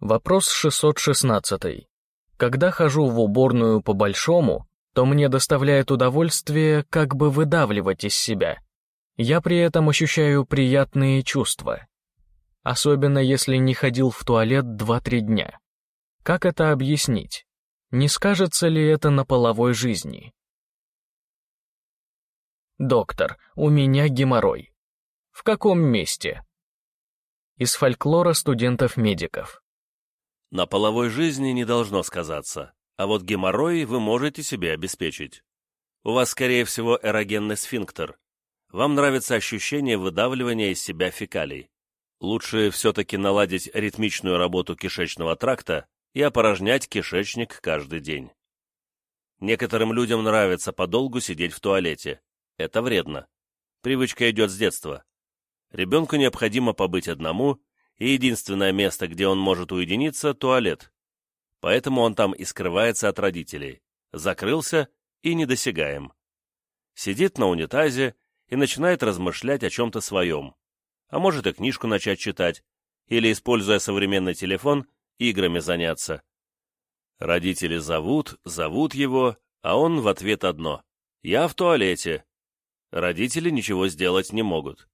Вопрос 616. Когда хожу в уборную по-большому, то мне доставляет удовольствие как бы выдавливать из себя. Я при этом ощущаю приятные чувства. Особенно если не ходил в туалет 2-3 дня. Как это объяснить? Не скажется ли это на половой жизни? Доктор, у меня геморрой. В каком месте? Из фольклора студентов-медиков. На половой жизни не должно сказаться, а вот геморрой вы можете себе обеспечить. У вас, скорее всего, эрогенный сфинктер. Вам нравится ощущение выдавливания из себя фекалий. Лучше все-таки наладить ритмичную работу кишечного тракта и опорожнять кишечник каждый день. Некоторым людям нравится подолгу сидеть в туалете. Это вредно. Привычка идет с детства. Ребенку необходимо побыть одному, и единственное место, где он может уединиться – туалет. Поэтому он там и скрывается от родителей. Закрылся и недосягаем. Сидит на унитазе и начинает размышлять о чем-то своем. А может и книжку начать читать, или, используя современный телефон, играми заняться. Родители зовут, зовут его, а он в ответ одно – «Я в туалете». Родители ничего сделать не могут.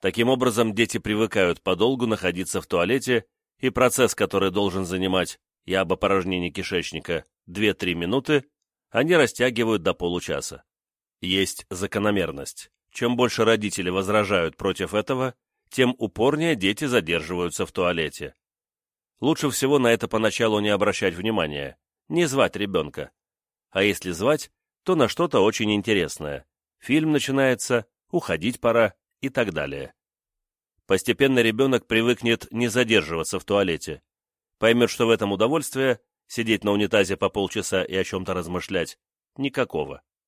Таким образом, дети привыкают подолгу находиться в туалете, и процесс, который должен занимать, я об опорожнении кишечника, 2-3 минуты, они растягивают до получаса. Есть закономерность. Чем больше родители возражают против этого, тем упорнее дети задерживаются в туалете. Лучше всего на это поначалу не обращать внимания, не звать ребенка. А если звать, то на что-то очень интересное фильм начинается, уходить пора и так далее. Постепенно ребенок привыкнет не задерживаться в туалете, поймет, что в этом удовольствие, сидеть на унитазе по полчаса и о чем-то размышлять, никакого.